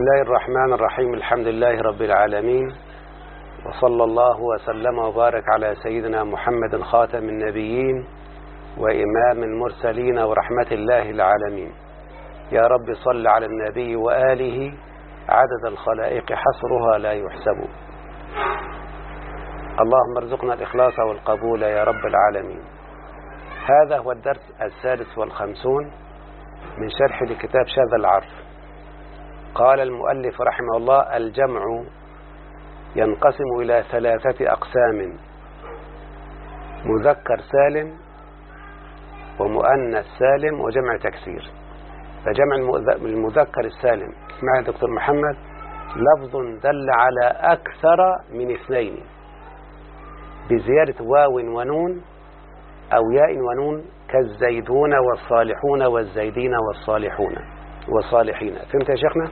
الله الرحمن الرحيم الحمد لله رب العالمين وصلى الله وسلم وبارك على سيدنا محمد خاتم النبيين وإمام المرسلين ورحمة الله العالمين يا رب صل على النبي وآله عدد الخلائق حصرها لا يحسب اللهم ارزقنا الإخلاص والقبول يا رب العالمين هذا هو الدرس السادس والخمسون من شرح لكتاب شاذ العرف قال المؤلف رحمه الله الجمع ينقسم إلى ثلاثة أقسام مذكر سالم ومؤنث سالم وجمع تكسير. فجمع المذكر السالم. اسمع يا دكتور محمد. لفظ دل على أكثر من اثنين بزيادة واو ونون أو ياء ونون كالزيدون والصالحون والزيدين والصالحون. والصالحين. فهمت يا شيخنا؟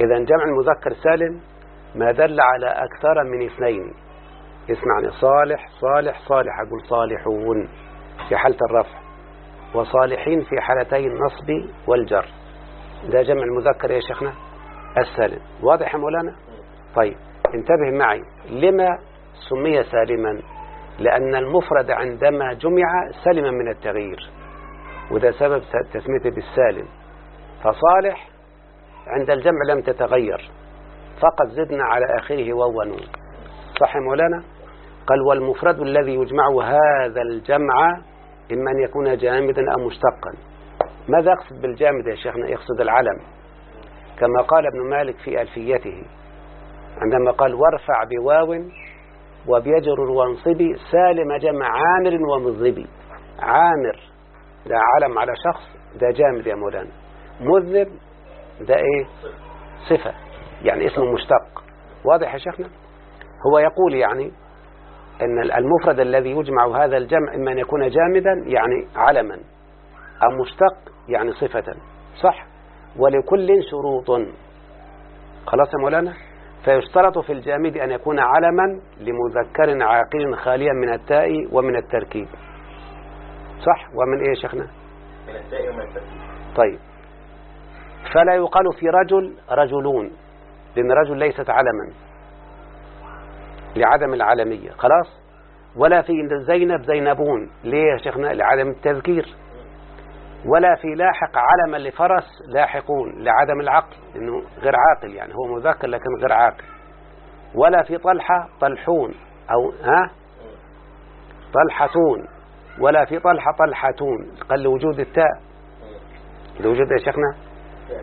إذا جمع المذكر سالم ما دل على أكثر من اثنين. اسمعني. صالح صالح صالح. أقول صالحون في حالة الرفع. وصالحين في حالتي النصب والجر. ده جمع المذكر يا شيخنا السالم. واضح يا مولانا؟ طيب انتبه معي. لما سمي سالما؟ لأن المفرد عندما جمع سلم من التغيير. وده سبب تسميته بالسالم. فصالح عند الجمع لم تتغير. فقط زدنا على آخره واو ونون صح مولانا؟ قال والمفرد الذي يجمع هذا الجمع إما أن يكون جامدا أو مشتقا. ماذا يقصد بالجامد يا شيخنا؟ يقصد العلم. كما قال ابن مالك في ألفيته عندما قال وارفع بواو وبيجر وانصبي سالم جمع عامر ومذبي عامر ده علم على شخص ده جامد يا مولانا. مذنب ده إيه؟ صفة. يعني اسمه مشتق. واضح يا شيخنا؟ هو يقول يعني إن المفرد الذي يجمع هذا الجمع إما أن يكون جامدا يعني علما أو مشتق يعني صفة. صح؟ ولكل شروط. خلاص يا مولانا؟ فيشترط في الجامد أن يكون علما لمذكر عاقل خاليا من التاء ومن التركيب. صح؟ ومن إيه يا شيخنا؟ من التاء ومن التركيب. طيب. فلا يقال في رجل رجلون لأن رجل ليست علما لعدم العالمية خلاص؟ ولا في زينب زينبون ليه يا شيخنا؟ لعدم التذكير. ولا في لاحق علما لفرس لاحقون لعدم العقل لأنه غير عاقل يعني هو مذكر لكن غير عاقل. ولا في طلحة طلحون أو ها؟ طلحتون. ولا في طلحة طلحتون قال لوجود التاء. لوجود يا شيخنا؟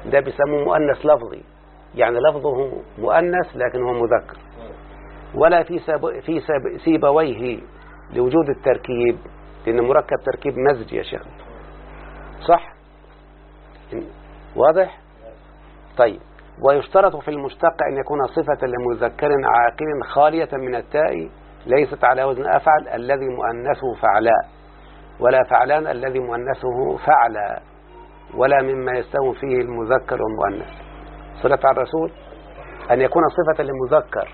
ده بيسموه مؤنث لفظي. يعني لفظه مؤنث لكن هو مذكر. ولا في سب في سب سيبويه لوجود التركيب لأن مركب تركيب مزج يا شيخ. صح؟ واضح؟ طيب. ويشترط في المشتق أن يكون صفة لمذكر عاقل خالية من التاء ليست على وزن أفعل الذي مؤنثه فعلاء ولا فعلان الذي مؤنثه فعلا. ولا مما يستوي فيه المذكر والمؤنث. صلة على الرسول؟ أن يكون صفة لمذكر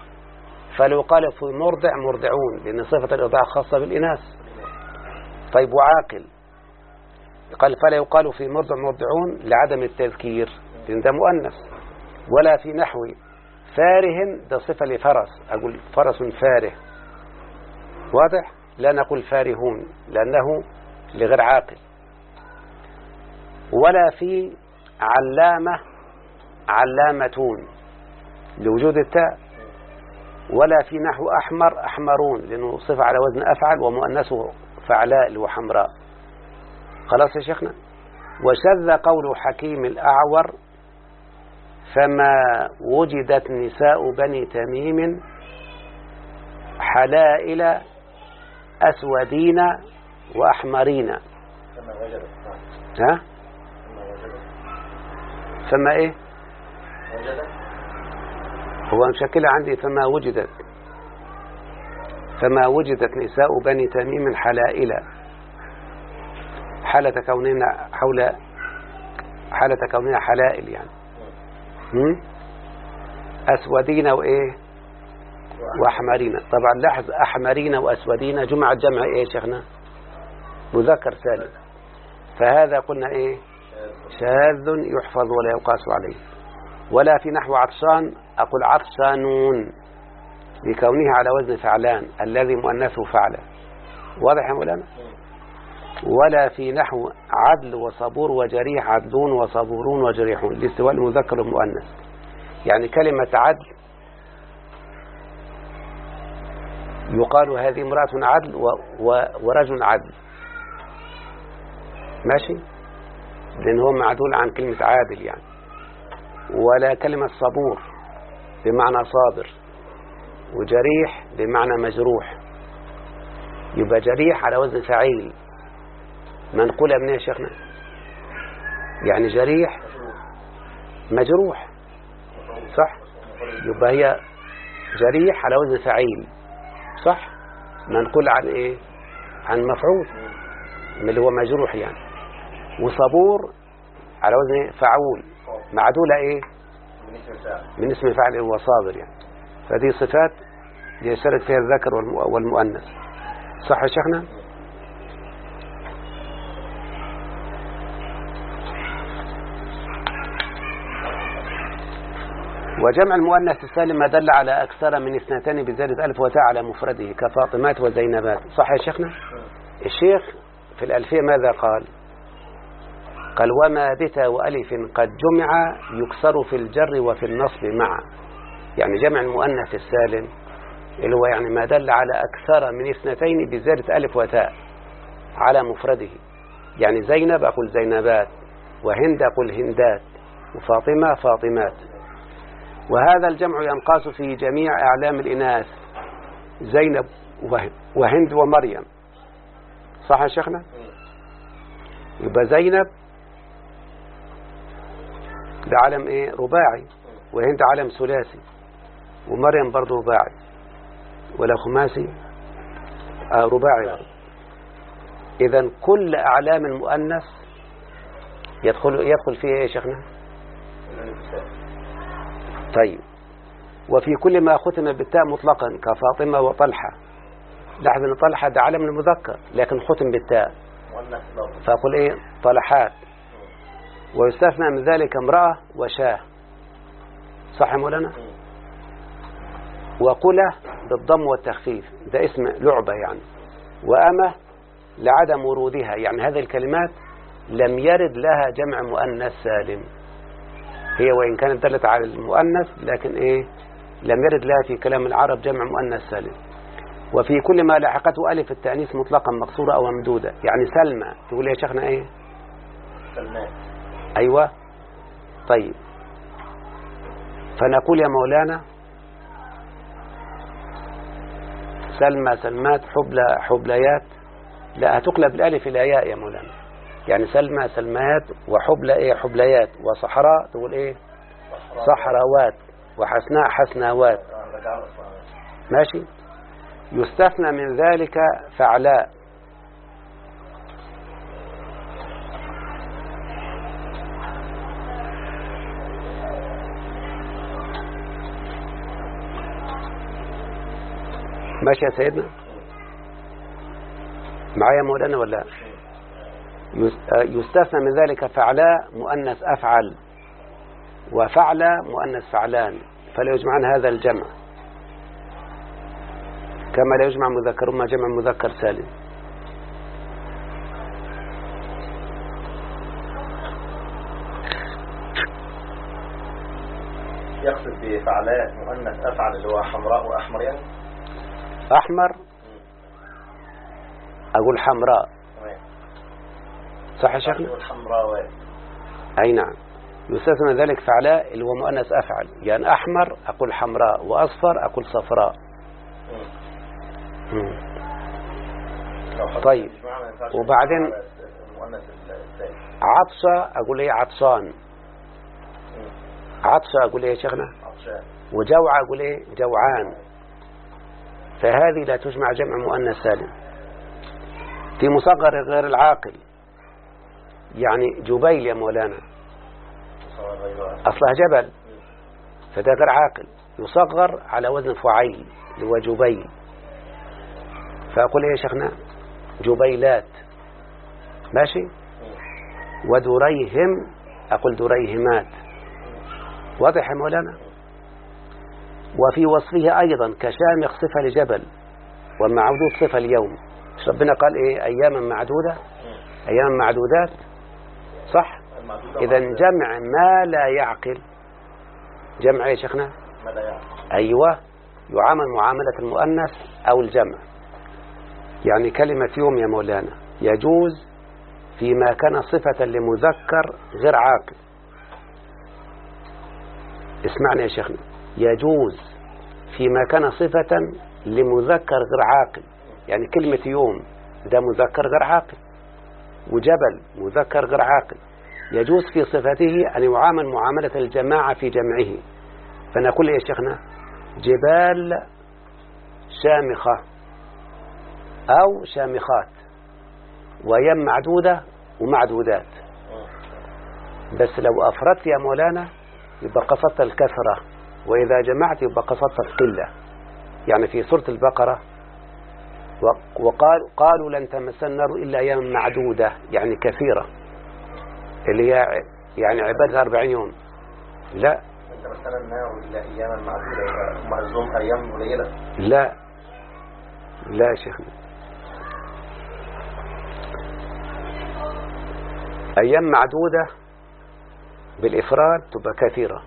فلو قال في مرضع مرضعون لأن صفة الإرضاع خاصة بالإناث. طيب وعاقل؟ قال فلا يقال في مرضع مرضعون لعدم التذكير لأن ده مؤنث. ولا في نحو فاره ده صفة لفرس. أقول فرس فاره. واضح؟ لا نقول فارهون لأنه لغير عاقل. ولا في علامة علامتون لوجود التاء ولا في نحو أحمر أحمرون لأنه صفة على وزن أفعل ومؤنثه فعلاء اللي هو حمراء خلاص يا شيخنا؟ وشذ قول حكيم الأعور فما وجدت نساء بني تميم حلائل أسودين وأحمرين. ها؟ فما إيه؟ هو مشكلة عندي فما وجدت. فما وجدت نساء بني تميم حلائل. حالة كوننا حول حالة كوننا حلائل يعني. هم؟ أسودين وإيه وأحمرين. طبعا لاحظ أحمرين وأسودين. جمع الجمع إيه شيخنا؟ مذكر سالم فهذا قلنا إيه؟ شاذ يحفظ ولا يقاس عليه. ولا في نحو عطشان أقول عطشانون لكونه على وزن فعلان الذي مؤنثه فعلا واضح يا مولانا؟ ولا في نحو عدل وصبور وجريح عدلون وصبورون وجريحون لاستواء المذكر والمؤنث يعني كلمة عدل يقال هذه امرأة عدل ورجل عدل. ماشي؟ لأن هو معدول عن كلمة عادل يعني. ولا كلمة صبور بمعنى صابر. وجريح بمعنى مجروح. يبقى جريح على وزن فعيل. منقولة من يا شيخنا؟ يعني جريح مجروح. صح؟ يبقى هي جريح على وزن فعيل. صح؟ منقول عن إيه؟ عن مفعول اللي هو مجروح يعني. وصبور على وزن فعول. معدولة إيه؟ من اسم الفاعل. من اسم فاعل هو صابر يعني. فدي صفات يشترك فيها الذكر والم- والمؤنث. صح يا شيخنا؟ وجمع المؤنث السالم ما دل على أكثر من اثنتين بزيادة ألف وتاء على مفرده كفاطمات وزينبات. صح يا شيخنا؟ الشيخ في الألفية ماذا قال؟ قال وما بتا وألف قد جمع يكسر في الجر وفي النصب معا يعني جمع المؤنث السالم اللي هو يعني ما دل على أكثر من اثنتين بزيادة ألف وتاء على مفرده. يعني زينب أقول زينبات وهند أقول هندات وفاطمة فاطمات. وهذا الجمع ينقاس في جميع أعلام الإناث زينب وه- وهند ومريم. صح يا شيخنا؟ يبقى زينب ده علم إيه؟ رباعي. وهند علم ثلاثي. ومريم برضه رباعي. ولا خماسي؟ آه رباعي. اذا كل أعلام المؤنث يدخل يدخل فيه إيه يا شيخنا؟ طيب. وفي كل ما ختم بالتاء مطلقا كفاطمة وطلحة. لاحظ إن طلحة ده علم المذكر لكن ختم بالتاء. فأقول إيه؟ طلحات. ويستثنى من ذلك امرأة وشاة. صح مولانا؟ وقلة بالضم والتخفيف. ده اسم لعبة يعني. وأمة لعدم ورودها. يعني هذه الكلمات لم يرد لها جمع مؤنث سالم. هي وإن كانت دلت على المؤنث لكن إيه؟ لم يرد لها في كلام العرب جمع مؤنث سالم. وفي كل ما لحقته ألف التأنيث مطلقا مقصورة أو ممدودة. يعني سلمى. تقول يا شيخنا إيه؟ سلمان أيوة. طيب. فنقول يا مولانا سلمى سلمات حبلى حبليات. لا هتقلب الألف إلى ياء يا مولانا. يعني سلمى سلمات وحبلى إيه؟ حبليات. وصحراء تقول إيه؟ صحراوات. وحسناء حسناوات. ماشي؟ يستثنى من ذلك فعلاء. ماشي يا سيدنا؟ معايا مولانا ولا؟ آه، يستثنى من ذلك فعلاء مؤنث أفعل وفعل مؤنث فعلان فلا يجمعان هذا الجمع. كما لا يجمع مذكر ما جمع مذكر سالم. يقصد بفعلاء مؤنث أفعل اللي هو حمراء وأحمر يعني أحمر أقول حمراء. صح يا شيخنا؟ والحمراوات أي نعم. يستثنى ذلك فعلاء اللي هو مؤنث أفعل. يعني أحمر أقول حمراء وأصفر أقول صفراء. مم. مم. طيب. وبعدين- عطشة أقول إيه؟ عطشان. مم. عطشة أقول إيه يا شيخنا؟ عطشان. وجوع أقول إيه؟ جوعان. فهذه لا تجمع جمع مؤنث سالم في مصغر غير العاقل يعني جبيل يا مولانا. أصلها جبل فده غير عاقل. يصغر على وزن فعيل اللي هو جبيل. فأقول إيه يا شيخنا؟ جبيلات. ماشي؟ ودريهم أقول دريهمات. واضح يا مولانا؟ وفي وصفه أيضا كشامخ صفة لجبل ومعدود صفة اليوم. ربنا قال إيه؟ أياما معدودة؟ أياما معدودات؟ صح؟ إذا. جمع ما لا يعقل. جمع إيه يا شيخنا ما لا يعقل. أيوة يعامل معاملة المؤنث أو الجمع. يعني كلمة يوم يا مولانا يجوز فيما كان صفة لمذكر غير عاقل. اسمعني يا شيخنا. يجوز فيما كان صفة لمذكر غير عاقل. يعني كلمة يوم ده مذكر غير عاقل. وجبل مذكر غير عاقل. يجوز في صفته أن يعامل معاملة الجماعة في جمعه. فنقول يا شيخنا؟ جبال شامخة أو شامخات. وأيام معدودة ومعدودات. بس لو أفردت يا مولانا يبقى قصدت الكثرة وإذا جمعت يبقى قصدت القلة يعني في سورة البقرة وقال قالوا لن تمسنا النار إلا أيام معدودة يعني كثيرة. اللي هي يعني عبادة 40 يوم. لا. النار أياما معدودة يبقى هم قصدهم أيام قليلة. لا. لا يا شيخنا. أيام معدودة بالإفراد تبقى كثيرة.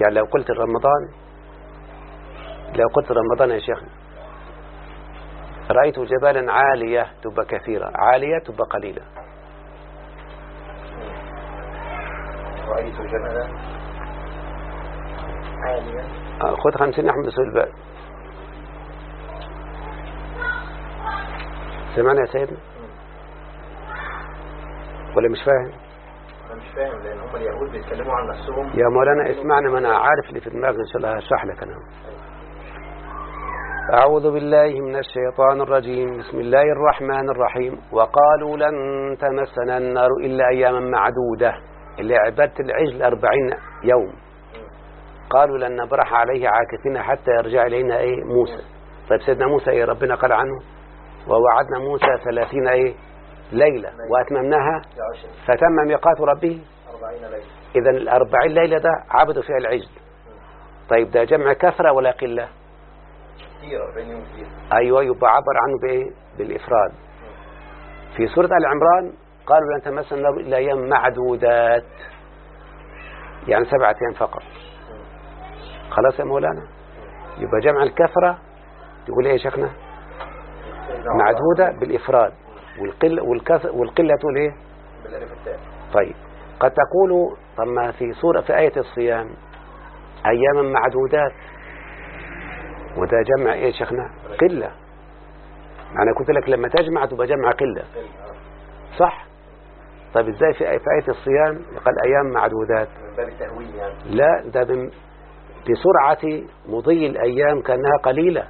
يعني لو قلت رمضان لو قلت رمضان يا شيخنا رأيت جبالا عالية تبقى كثيرة عالية تبقى قليلة. رأيت جبلا عاليا آه، خذ خمسين يا أحمد سؤال بقى سمعنا يا سيدنا. ولا مش فاهم؟ مش فاهم لأن هم اليهود بيتكلموا عن نفسهم. يا مولانا اسمعني ما أنا عارف اللي في دماغي ان شاء الله هشرح لك أنا. أعوذ بالله من الشيطان الرجيم. بسم الله الرحمن الرحيم. وقالوا لن تمسنا النار إلا أياما معدودة. اللي عبادة العجل أربعين يوم. قالوا لن نبرح عليه عاكفين حتى يرجع إلينا إيه موسى. طيب سيدنا موسى إيه ربنا قال عنه؟ ووعدنا موسى ثلاثين إيه ليلة وأتممناها. فتم ميقات ربه إذا الأربعين ليلة ده عبدوا فيها العجل طيب ده جمع كثرة ولا قلة؟ كتير 40 يوم كتير أيوة يبقى عبر عنه بإيه؟ بالإفراد. في سورة آل عمران قالوا لن تمسنا النار إلا أيام معدودات. يعني سبعة أيام فقط. خلاص يا مولانا؟ يبقى جمع الكثرة. تقول إيه يا شيخنا؟ معدودة بالإفراد. والقلة, والكث- والقلة تقول إيه؟ بالألف التاء طيب. قد تقول طب ما في سورة في آية الصيام أياما معدودات. وده جمع إيه يا شيخنا؟ قلة. أنا قلت لك لما تجمع تبقى جمع قلة. صح؟ طيب إزاي في آية في آية الصيام؟ قال أيام معدودات. من باب يعني. لا ده بسرعة مضي الأيام كأنها قليلة.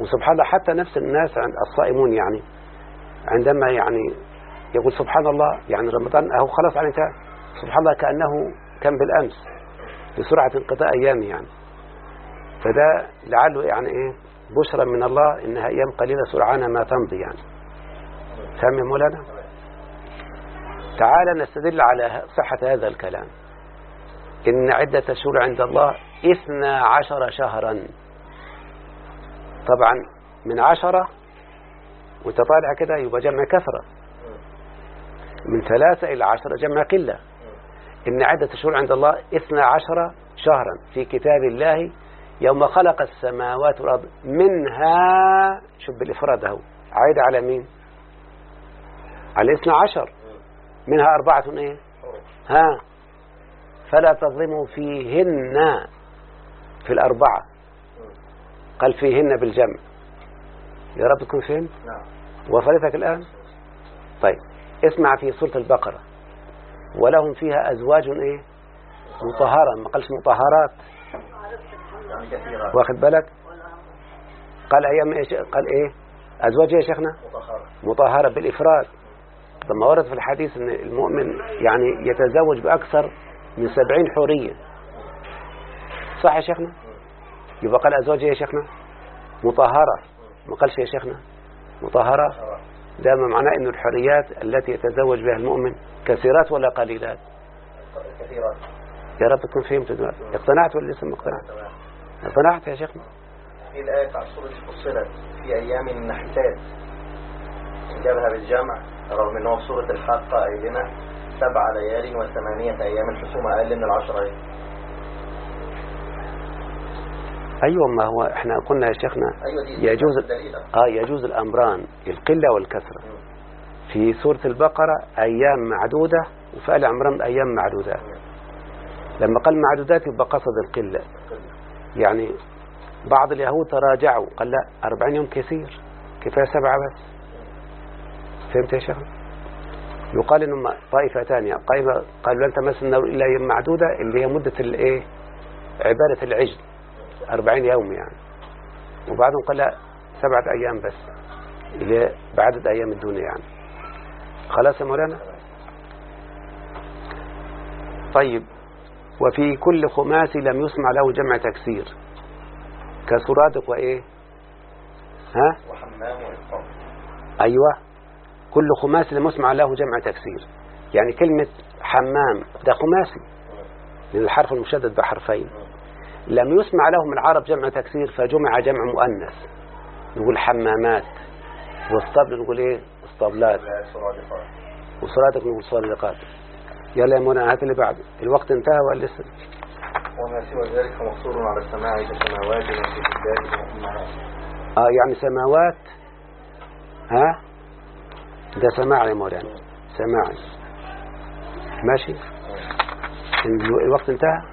وسبحان الله حتى نفس الناس عند الصائمون يعني. عندما يعني يقول سبحان الله يعني رمضان أهو خلاص انتهى سبحان الله كأنه كان بالأمس بسرعة انقضاء أيامه يعني. فده لعله يعني إيه بشرى من الله إنها أيام قليلة سرعان ما تمضي يعني. فهم يا مولانا؟ تعال نستدل على صحة هذا الكلام. إن عدة الشهور عند الله إثنى عشر شهرا. طبعا من عشرة وانت طالع كده يبقى جمع كثرة. من ثلاثة إلى عشرة جمع قلة. إن عدة الشهور عند الله إثنى عشر شهرا. في كتاب الله يوم خلق السماوات والأرض منها شوف بالإفراد أهو. عايد على مين؟ على إثنى عشر. منها أربعة إيه؟ ها؟ فلا تظلموا فيهن في الأربعة. قال فيهن بالجمع. يا رب تكون فهم نعم. وصلتك الآن؟ طيب اسمع في سورة البقرة. ولهم فيها أزواج إيه؟ مطهرة. ما قالش مطهرات. كثيرة. واخد بالك؟ قال أيام إيش؟ قال إيه؟ أزواج إيه يا شيخنا؟ مطهرة. مطهرة بالإفراد. لما ورد في الحديث أن المؤمن يعني يتزوج بأكثر من سبعين حورية. صح يا شيخنا؟ يبقى قال أزواج إيه يا شيخنا؟ مطهرة. ما قالش يا شيخنا؟ مطهرة. ده ما معناه أن الحريات التي يتزوج بها المؤمن كثيرات ولا قليلات؟ كثيرات. يا رب تكون فهمت دلوقتي. اقتنعت ولا لسه ما اقتنعت؟ اقتنعت يا شيخنا. في الآية بتاع سورة فصلت في أيام النحسات جابها بالجمع رغم إن هو في سورة الحاقة قايل لنا سبع ليال وثمانية أيام الحسومة أقل من العشرة أيام أيوه ما هو إحنا قلنا يا شيخنا أيوة يجوز آه يجوز الأمران القلة والكثره في سورة البقرة أيام معدودة وفي ال عمران أيام معدودات لما قال معدودات يبقى قصد القلة. يعني بعض اليهود تراجعوا قال لا 40 يوم كثير كفاية سبعة بس. فهمت يا شيخ؟ يقال انهم طائفة ثانية. قائمه قالوا لن تمس النار إلا أيام معدودة اللي هي مدة الإيه؟ عبادة العجل. 40 يوم يعني. وبعضهم قال لا سبعة أيام بس اللي بعدد أيام الدنيا يعني. خلاص يا مولانا؟ طيب وفي كل خماس لم يسمع له جمع تكسير. كسرادق وإيه؟ ها؟ وحمام أيوة. كل خماسي لم يسمع له جمع تكسير. يعني كلمة حمام ده خماسي. الحرف المشدد بحرفين. لم يسمع لهم العرب جمع تكسير فجمع جمع مؤنث. نقول حمامات. والصبل نقول إيه؟ سرادقات وصلاتك نقول صادقات يلا يا منى هات اللي بعده الوقت انتهى ولا لسه؟ وما سوى ذلك مقصور على السماع كسماوات وفي آه يعني سماوات. ها؟ ده سماع يا مولانا. سماع. ماشي. الوقت انتهى؟